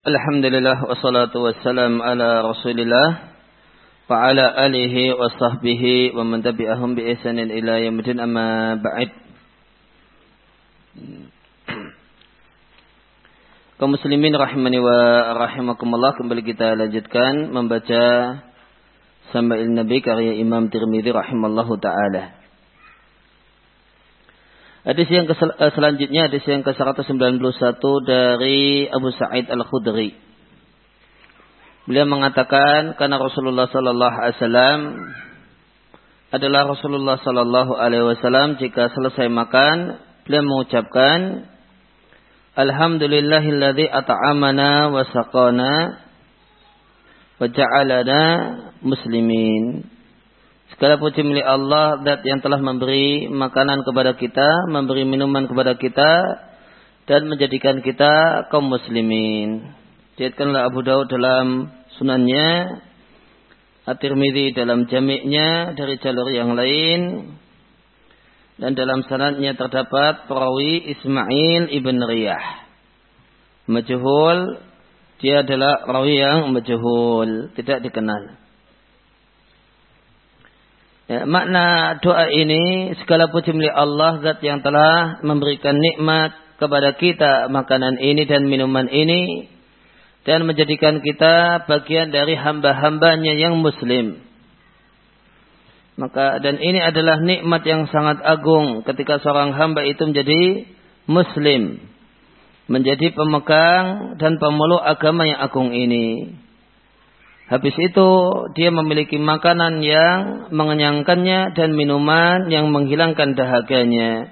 Alhamdulillah wassalatu wassalam ala Rasulillah wa ala alihi wa sahbihi wa man tabi'ahum bi ihsanin ila yaumil amma ba'd. Kaum muslimin rahimani wa rahimakumullah kembali kita lanjutkan membaca Sama'il Nabi karya Imam Tirmidzi rahimallahu taala. Hadis yang uh, selanjutnya hadis yang ke-191 dari Abu Sa'id Al-Khudri. Beliau mengatakan karena Rasulullah sallallahu alaihi wasallam adalah Rasulullah sallallahu alaihi wasallam jika selesai makan beliau mengucapkan Alhamdulillahilladzi at'amana wa saqana wa ja'alana muslimin. Segala puji milik Allah dat yang telah memberi makanan kepada kita, memberi minuman kepada kita dan menjadikan kita kaum muslimin. Diatkanlah Abu Daud dalam sunannya, At-Tirmidzi dalam jamiknya dari jalur yang lain dan dalam sanadnya terdapat perawi Ismail ibn Riyah. Majhul dia adalah rawi yang majhul, tidak dikenal. Ya, makna doa ini segala puji milik Allah zat yang telah memberikan nikmat kepada kita makanan ini dan minuman ini dan menjadikan kita bagian dari hamba-hambanya yang muslim. Maka dan ini adalah nikmat yang sangat agung ketika seorang hamba itu menjadi muslim, menjadi pemegang dan pemeluk agama yang agung ini. Habis itu dia memiliki makanan yang mengenyangkannya dan minuman yang menghilangkan dahaganya.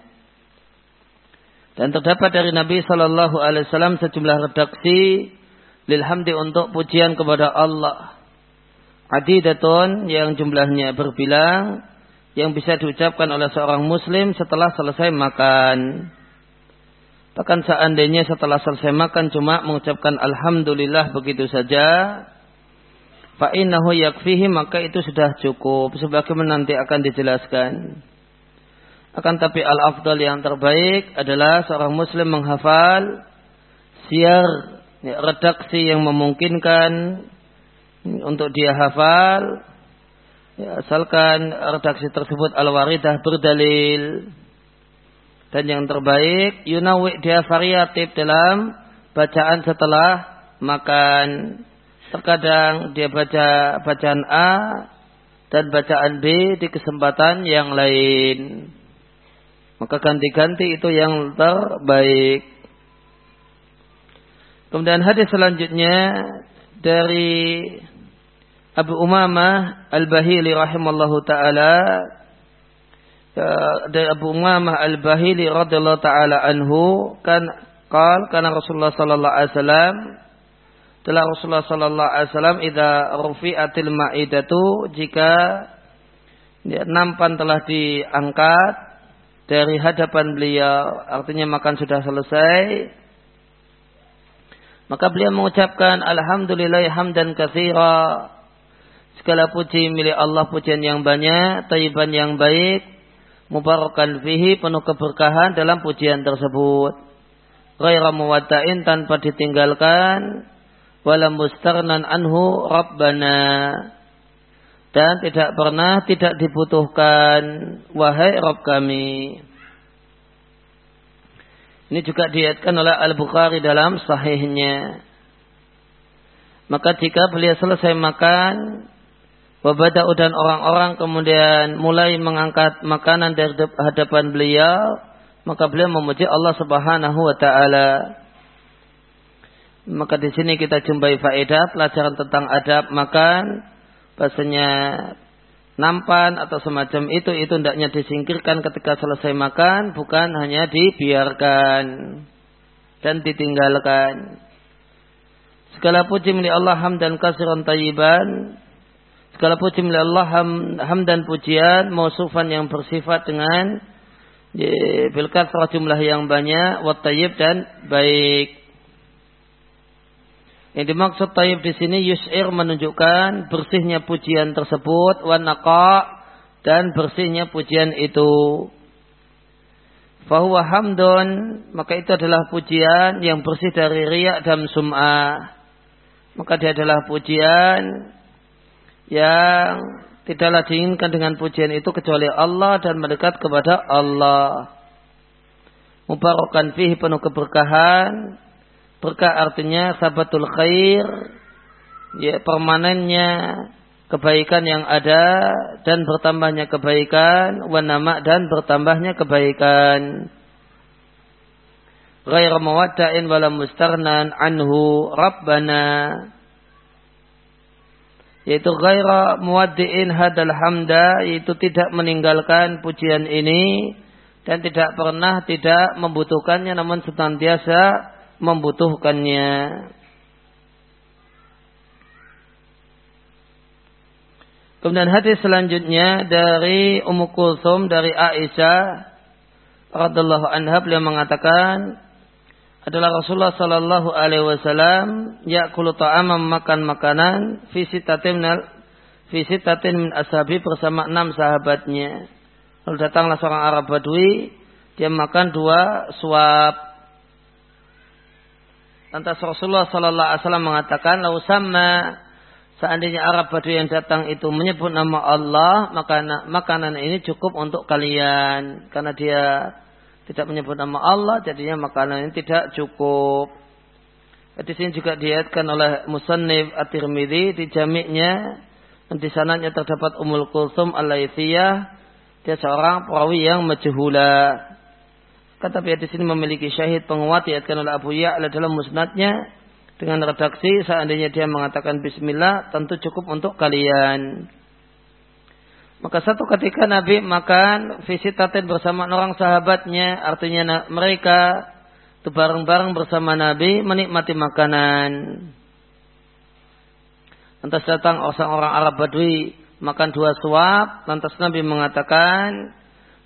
Dan terdapat dari Nabi Shallallahu Alaihi Wasallam sejumlah redaksi lilhamdi untuk pujian kepada Allah. Adidatun yang jumlahnya berbilang yang bisa diucapkan oleh seorang muslim setelah selesai makan. Bahkan seandainya setelah selesai makan cuma mengucapkan Alhamdulillah begitu saja, fa'innahu yakfihi maka itu sudah cukup. Sebagaimana nanti akan dijelaskan. Akan tapi al-afdal yang terbaik adalah seorang muslim menghafal siar ya, redaksi yang memungkinkan untuk dia hafal. Ya, asalkan redaksi tersebut al-waridah berdalil. Dan yang terbaik yunawi dia variatif dalam bacaan setelah makan Terkadang dia baca bacaan A dan bacaan B di kesempatan yang lain. Maka ganti-ganti itu yang terbaik. Kemudian hadis selanjutnya dari Abu Umamah Al-Bahili rahimallahu taala ya, dari Abu Umamah Al-Bahili radhiyallahu taala anhu kan qal kana Rasulullah sallallahu alaihi wasallam telah Rasulullah sallallahu alaihi wasallam idza rufi'atil ma'idatu jika ya, nampan telah diangkat dari hadapan beliau artinya makan sudah selesai maka beliau mengucapkan alhamdulillah hamdan katsira. Segala puji milik Allah pujian yang banyak tayyiban yang baik mubarakan fihi penuh keberkahan dalam pujian tersebut. Ghaira muwadda'in tanpa ditinggalkan walam mustarnan anhu rabbana dan tidak pernah tidak dibutuhkan wahai Rabb kami. Ini juga diatkan oleh Al-Bukhari dalam sahihnya. Maka jika beliau selesai makan, wabada'u dan orang-orang kemudian mulai mengangkat makanan dari hadapan beliau, maka beliau memuji Allah Subhanahu wa taala. Maka di sini kita jumpai faedah pelajaran tentang adab makan. Bahasanya nampan atau semacam itu itu hendaknya disingkirkan ketika selesai makan bukan hanya dibiarkan dan ditinggalkan segala puji milik Allah hamdan kasiran tayyiban segala puji milik Allah ham, hamdan pujian mausufan yang bersifat dengan bilkat jumlah yang banyak wat dan baik yang dimaksud tayyib di sini yus'ir menunjukkan bersihnya pujian tersebut wanaqa dan bersihnya pujian itu. Fahuwa hamdun maka itu adalah pujian yang bersih dari riak dan sum'ah. maka dia adalah pujian yang tidaklah diinginkan dengan pujian itu kecuali Allah dan mendekat kepada Allah. Mubarakan fihi penuh keberkahan. Berkah artinya sabatul khair. Ya, permanennya kebaikan yang ada dan bertambahnya kebaikan. Wanama dan bertambahnya kebaikan. Ghair mawadda'in wala mustarnan anhu rabbana yaitu ghaira muwaddi'in hadal hamda yaitu tidak meninggalkan pujian ini dan tidak pernah tidak membutuhkannya namun senantiasa membutuhkannya. Kemudian hadis selanjutnya dari Ummu Kulsum dari Aisyah radhiallahu anha beliau mengatakan adalah Rasulullah Sallallahu Alaihi Wasallam yakulu ta'amam makan makanan visitatin visitatin min ashabi bersama enam sahabatnya. Lalu datanglah seorang Arab Badui, dia makan dua suap. Lantas Rasulullah Sallallahu Alaihi Wasallam mengatakan, lau sama seandainya Arab Badui yang datang itu menyebut nama Allah, maka makanan ini cukup untuk kalian karena dia tidak menyebut nama Allah, jadinya makanan ini tidak cukup. Di sini juga diatkan oleh Musannif At-Tirmidzi di jamiknya di sananya terdapat Ummul Kulsum Al-Laithiyah dia seorang perawi yang majhula. Kata di sini memiliki syahid penguat diatkan oleh Abu Ya'la dalam musnadnya dengan redaksi seandainya dia mengatakan bismillah tentu cukup untuk kalian. Maka satu ketika Nabi makan visitatin bersama orang sahabatnya, artinya mereka itu bareng-bareng bersama Nabi menikmati makanan. Lantas datang orang-orang Arab Badui makan dua suap, lantas Nabi mengatakan,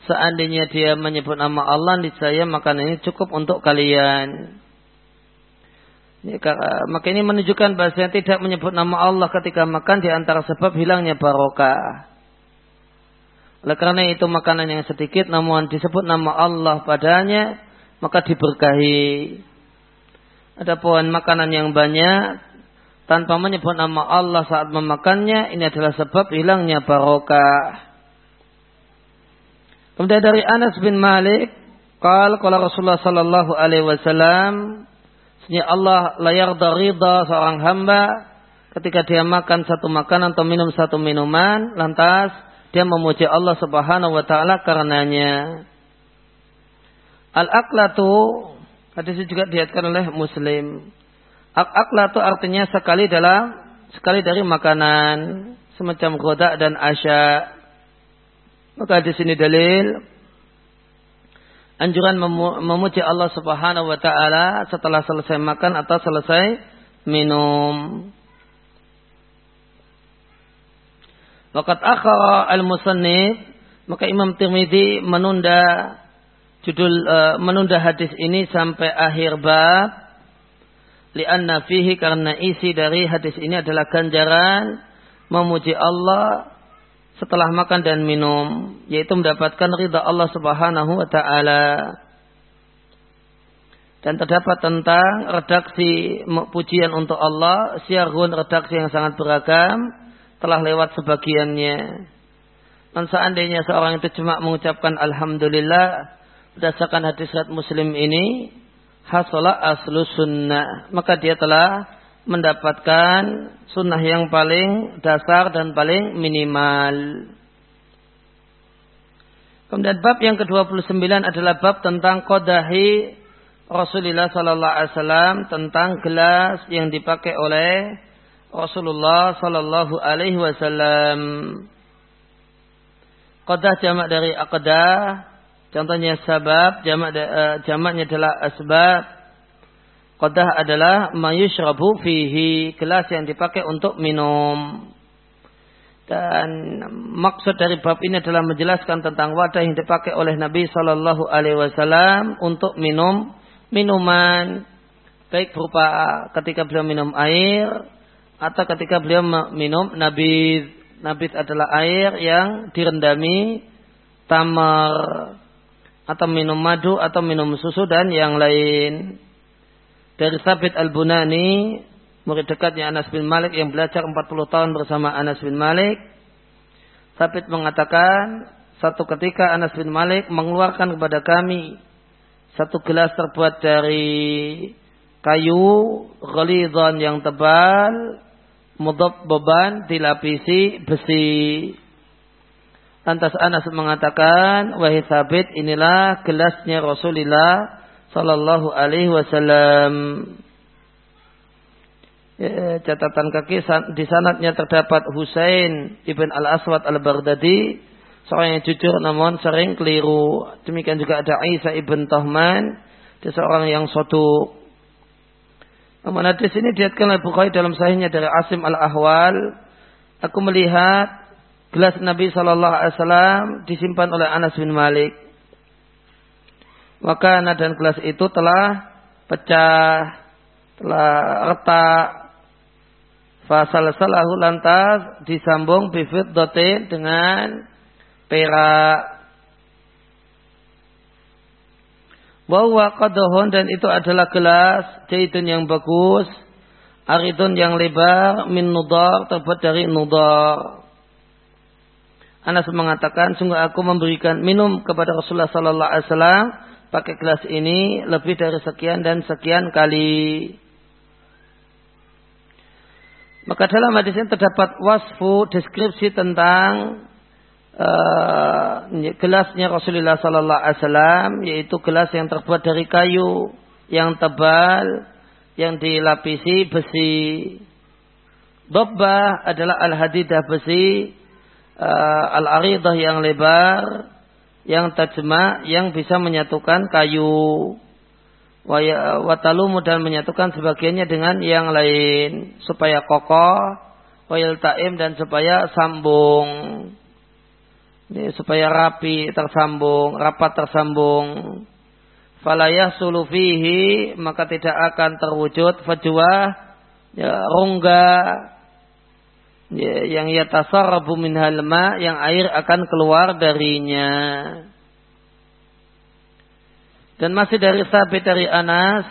seandainya dia menyebut nama Allah, saya makanan ini cukup untuk kalian. Ya, maka ini menunjukkan bahasanya tidak menyebut nama Allah ketika makan di antara sebab hilangnya barokah. Oleh karena itu makanan yang sedikit namun disebut nama Allah padanya maka diberkahi. Ada pohon makanan yang banyak tanpa menyebut nama Allah saat memakannya ini adalah sebab hilangnya barokah. Kemudian dari Anas bin Malik, qala qala Rasulullah sallallahu alaihi wasallam, Sesungguhnya Allah layar darida seorang hamba ketika dia makan satu makanan atau minum satu minuman, lantas dia memuji Allah Subhanahu wa taala karenanya. Al-aklatu hadis itu juga diatkan oleh Muslim. Al-aklatu artinya sekali dalam sekali dari makanan semacam goda dan asya. Maka di sini dalil anjuran memuji Allah Subhanahu wa taala setelah selesai makan atau selesai minum. Waqat akhara al-musannif maka Imam Tirmidzi menunda judul uh, menunda hadis ini sampai akhir bab lianna fihi karena isi dari hadis ini adalah ganjaran memuji Allah setelah makan dan minum yaitu mendapatkan ridha Allah Subhanahu wa taala dan terdapat tentang redaksi pujian untuk Allah siarun redaksi yang sangat beragam telah lewat sebagiannya. Dan seandainya seorang itu cuma mengucapkan Alhamdulillah berdasarkan hadis riwayat Muslim ini, hasolah aslu sunnah. Maka dia telah mendapatkan sunnah yang paling dasar dan paling minimal. Kemudian bab yang ke-29 adalah bab tentang kodahi Rasulullah Sallallahu Alaihi Wasallam tentang gelas yang dipakai oleh Rasulullah sallallahu alaihi wasallam. Qadah jamak dari aqdah, contohnya sabab, jamak uh, jamaknya adalah asbab. Qadah adalah mayushrabu fihi, gelas yang dipakai untuk minum. Dan maksud dari bab ini adalah menjelaskan tentang wadah yang dipakai oleh Nabi Sallallahu Alaihi Wasallam untuk minum minuman, baik berupa ketika beliau minum air atau ketika beliau minum nabid. Nabid adalah air yang direndami tamar atau minum madu atau minum susu dan yang lain. Dari Sabit Al-Bunani murid dekatnya Anas bin Malik yang belajar 40 tahun bersama Anas bin Malik. Sabit mengatakan, satu ketika Anas bin Malik mengeluarkan kepada kami satu gelas terbuat dari kayu ghalidhan yang tebal mudab beban dilapisi besi lantas Anas mengatakan wahai sabit inilah gelasnya Rasulullah sallallahu alaihi wasallam ya, catatan kaki di sanatnya terdapat Husain ibn al Aswad al Baghdadi seorang yang jujur namun sering keliru demikian juga ada Isa ibn Tahman dia seorang yang suatu namun hadis ini diatkan oleh Bukhari dalam sahihnya dari Asim al-Ahwal. Aku melihat gelas Nabi Shallallahu Alaihi Wasallam disimpan oleh Anas bin Malik. Maka dan gelas itu telah pecah, telah retak. Fasal salahu lantas disambung bifit dotin dengan perak. bahwa qadohon dan itu adalah gelas jaitun yang bagus aridun yang lebar min nudar terbuat dari nudar Anas mengatakan sungguh aku memberikan minum kepada Rasulullah sallallahu alaihi wasallam pakai gelas ini lebih dari sekian dan sekian kali maka dalam hadis ini terdapat wasfu deskripsi tentang uh, gelasnya Rasulullah Sallallahu Alaihi Wasallam yaitu gelas yang terbuat dari kayu yang tebal yang dilapisi besi. Dobbah adalah al-hadidah besi, uh, al-aridah yang lebar, yang tajma, yang bisa menyatukan kayu. Watalumu dan menyatukan sebagiannya dengan yang lain supaya kokoh, wayal taim dan supaya sambung ini supaya rapi tersambung, rapat tersambung. Falayah sulufihi maka tidak akan terwujud fajwah ya, rongga ya, yang yatasarrabu min halma yang air akan keluar darinya. Dan masih dari sabit dari Anas,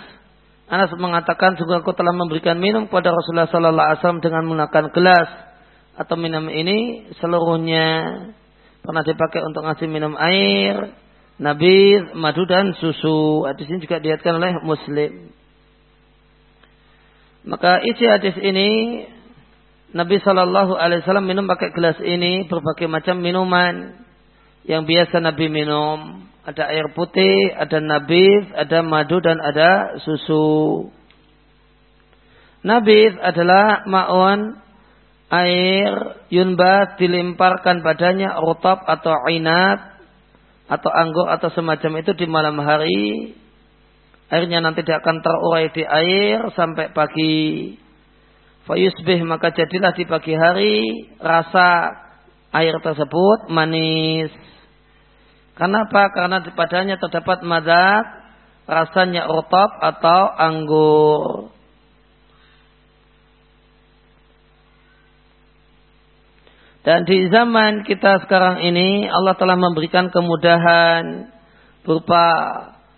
Anas mengatakan sungguh aku telah memberikan minum kepada Rasulullah Sallallahu Alaihi Wasallam dengan menggunakan gelas atau minum ini seluruhnya pernah dipakai untuk ngasih minum air, nabi, madu dan susu. Hadis ini juga dilihatkan oleh Muslim. Maka isi hadis ini Nabi Shallallahu Alaihi Wasallam minum pakai gelas ini berbagai macam minuman yang biasa Nabi minum. Ada air putih, ada nabis, ada madu dan ada susu. Nabis adalah ma'un air yunbas dilemparkan padanya rotab atau inat atau anggur atau semacam itu di malam hari airnya nanti tidak akan terurai di air sampai pagi fayusbih maka jadilah di pagi hari rasa air tersebut manis. Kenapa? Karena di padanya terdapat madat rasanya rotab atau anggur. Dan di zaman kita sekarang ini Allah telah memberikan kemudahan berupa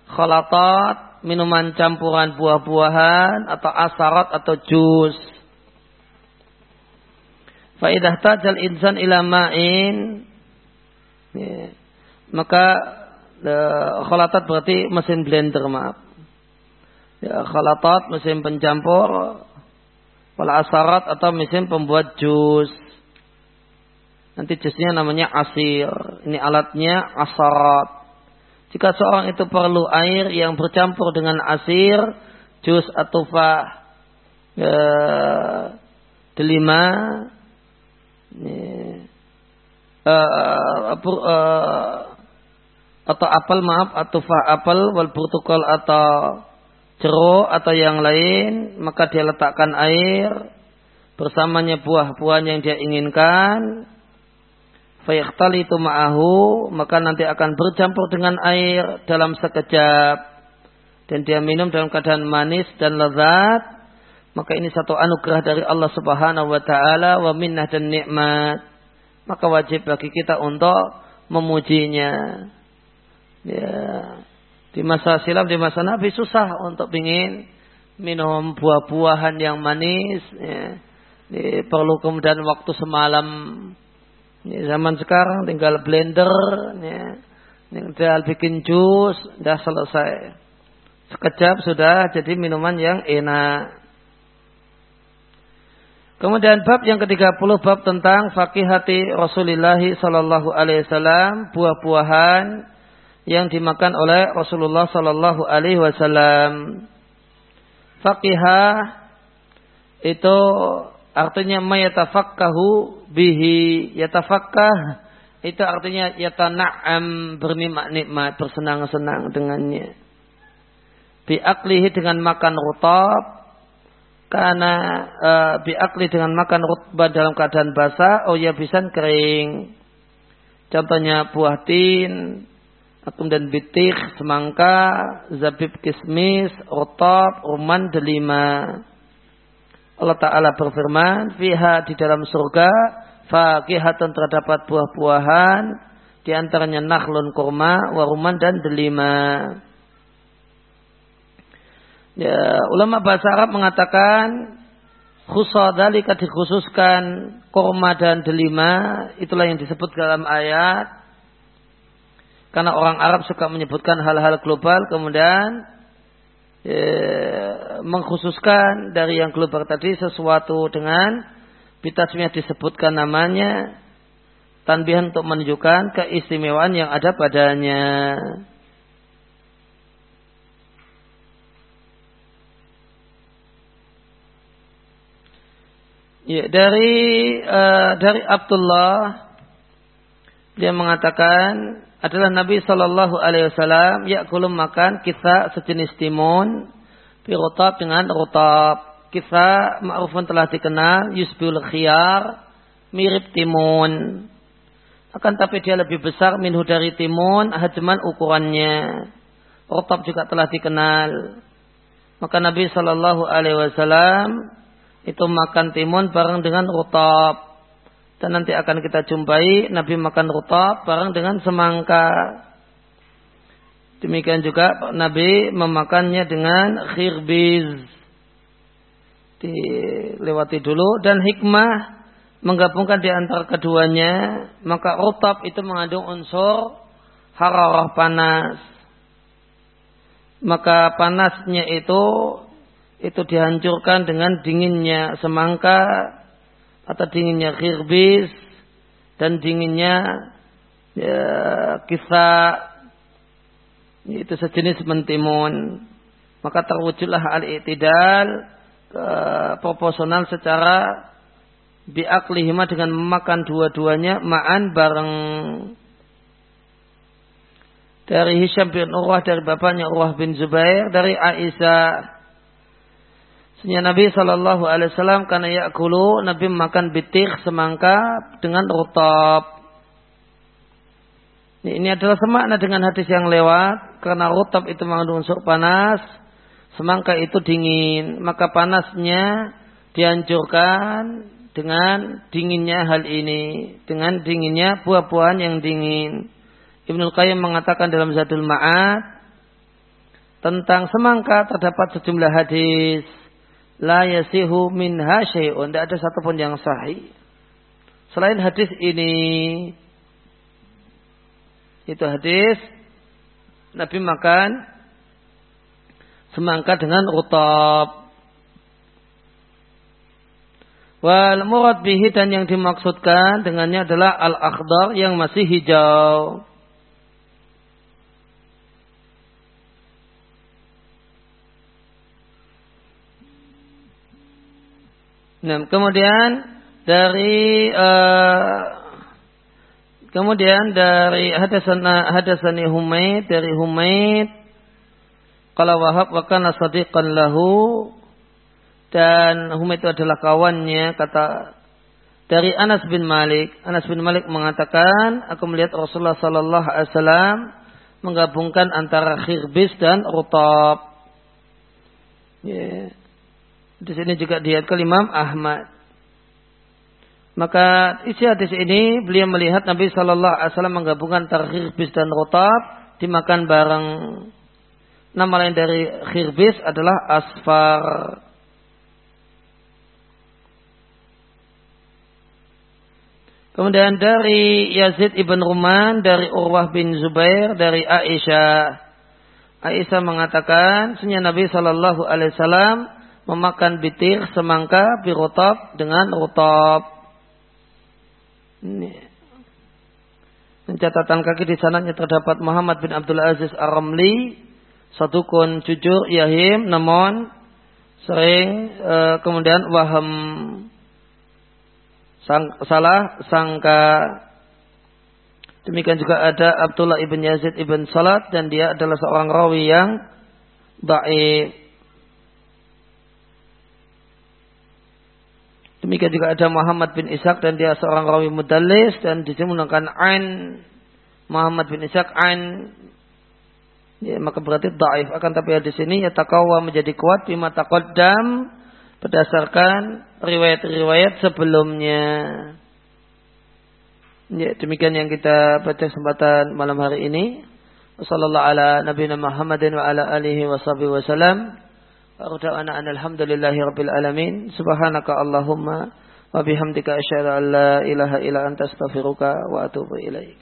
khalatat, minuman campuran buah-buahan atau asarat atau jus. Faidah tajal insan ilama'in ya, maka uh, khalatat berarti mesin blender maaf. Ya, khalatat mesin pencampur, wal asarat atau mesin pembuat jus. Nanti jusnya namanya asir. Ini alatnya asarat. Jika seorang itu perlu air yang bercampur dengan asir, jus atau fah, e, delima, e, e, atau apel maaf, atau fah apel, wal protokol atau jeruk atau yang lain, maka dia letakkan air bersamanya buah-buahan yang dia inginkan. Itu ma'ahu maka nanti akan bercampur dengan air dalam sekejap. Dan dia minum dalam keadaan manis dan lezat maka ini satu anugerah dari Allah Subhanahu wa taala wa minnah dan nikmat maka wajib bagi kita untuk memujinya ya di masa silam di masa Nabi susah untuk ingin minum buah-buahan yang manis, ya. Ini perlu kemudian waktu semalam. Ini zaman sekarang tinggal blender, ya. tinggal bikin jus, sudah selesai. Sekejap sudah jadi minuman yang enak. Kemudian bab yang ke-30 bab tentang fakihati Rasulullah sallallahu alaihi wasallam, buah-buahan yang dimakan oleh Rasulullah sallallahu alaihi wasallam. Fakihah itu artinya mayatafakkahu bihi yatafakkah itu artinya yatana'am bernikmat-nikmat bersenang-senang dengannya bi aklihi dengan makan rutab karena uh, biakli dengan makan rutbah dalam keadaan basah, oh ya bisa kering. Contohnya buah tin, atum dan bitik, semangka, zabib kismis, rotab, ruman, delima. Allah Ta'ala berfirman, fiha di dalam surga, fakihatan terdapat buah-buahan, di antaranya nakhlun kurma, waruman dan delima. Ya, ulama bahasa Arab mengatakan khusadalika dikhususkan korma dan delima itulah yang disebut dalam ayat karena orang Arab suka menyebutkan hal-hal global kemudian ya, mengkhususkan dari yang global tadi sesuatu dengan bitasmiyah disebutkan namanya tanbihan untuk menunjukkan keistimewaan yang ada padanya. Ya, dari uh, dari Abdullah dia mengatakan adalah Nabi Shallallahu Alaihi Wasallam yakulum makan kita sejenis timun pirotab dengan rotab kita ma'rufun telah dikenal yusbul khiyar mirip timun. Akan tapi dia lebih besar minhu dari timun hajman ukurannya. Rotab juga telah dikenal. Maka Nabi Shallallahu Alaihi Wasallam itu makan timun bareng dengan rutab. Dan nanti akan kita jumpai Nabi makan rutab bareng dengan semangka. Demikian juga Nabi memakannya dengan khirbiz. Dilewati dulu dan hikmah menggabungkan di antara keduanya, maka rutab itu mengandung unsur hararah panas. Maka panasnya itu itu dihancurkan dengan dinginnya semangka atau dinginnya khirbis dan dinginnya ya, kisah itu sejenis mentimun. Maka terwujudlah al-i'tidal proporsional secara biaklihima dengan memakan dua-duanya ma'an bareng. Dari Hisham bin Urwah dari bapaknya Urwah bin Zubair dari Aisyah Sesungguhnya Nabi Shallallahu Alaihi Wasallam karena yakulu Nabi makan bitik semangka dengan rutab. Ini adalah semakna dengan hadis yang lewat karena rutab itu mengandung unsur panas, semangka itu dingin, maka panasnya dihancurkan dengan dinginnya hal ini, dengan dinginnya buah-buahan yang dingin. Ibnu Qayyim mengatakan dalam Zadul Ma'ad tentang semangka terdapat sejumlah hadis la yasihu minha syai'un. Tidak ada satupun yang sahih. Selain hadis ini, itu hadis Nabi makan semangka dengan rutab. Wal murad bihi dan yang dimaksudkan dengannya adalah al-akhdar yang masih hijau. Nah, kemudian dari uh, kemudian dari hadasana hadasani Humaid dari Humaid kalau Wahab wa kana sadiqan lahu dan Humaid itu adalah kawannya kata dari Anas bin Malik Anas bin Malik mengatakan aku melihat Rasulullah sallallahu alaihi wasallam menggabungkan antara khirbis dan rutab yeah. Di sini juga ke Imam Ahmad. Maka isi hadis ini beliau melihat Nabi Shallallahu Alaihi Wasallam menggabungkan tarhir bis dan rotab dimakan bareng. nama lain dari khirbis adalah asfar. Kemudian dari Yazid ibn Ruman, dari Urwah bin Zubair, dari Aisyah. Aisyah mengatakan, sunnah Nabi Shallallahu Alaihi Wasallam memakan bitir semangka birotab dengan rotab. Ini. Pencatatan kaki di sananya terdapat Muhammad bin Abdul Aziz Ar-Ramli, satu kun jujur yahim, namun sering e, kemudian waham sang, salah sangka demikian juga ada Abdullah ibn Yazid ibn Salat dan dia adalah seorang rawi yang baik Demikian juga ada Muhammad bin Ishaq dan dia seorang rawi mudallis dan di ain Muhammad bin Ishaq ain ya, maka berarti daif akan tapi di sini ya takawa menjadi kuat bima taqaddam berdasarkan riwayat-riwayat sebelumnya. Ya, demikian yang kita baca kesempatan malam hari ini. Wassallallahu ala nabiyina Muhammadin wa ala alihi wa sahbihi wa Arda'ana alhamdulillahi rabbil alamin. Subhanaka Allahumma wa bihamdika asyhadu an la ilaha illa anta astaghfiruka wa atubu ilaik.